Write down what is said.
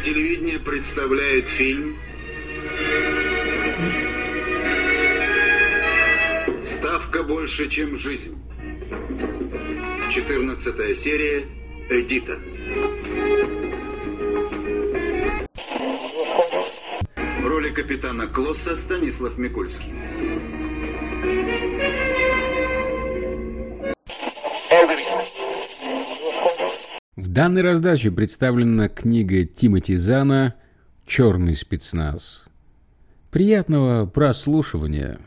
телевидение представляет фильм «Ставка больше, чем жизнь». 14 серия «Эдита». В роли капитана Клосса Станислав Микульский. В данной раздаче представлена книга Тимоти Зана «Черный спецназ». Приятного прослушивания.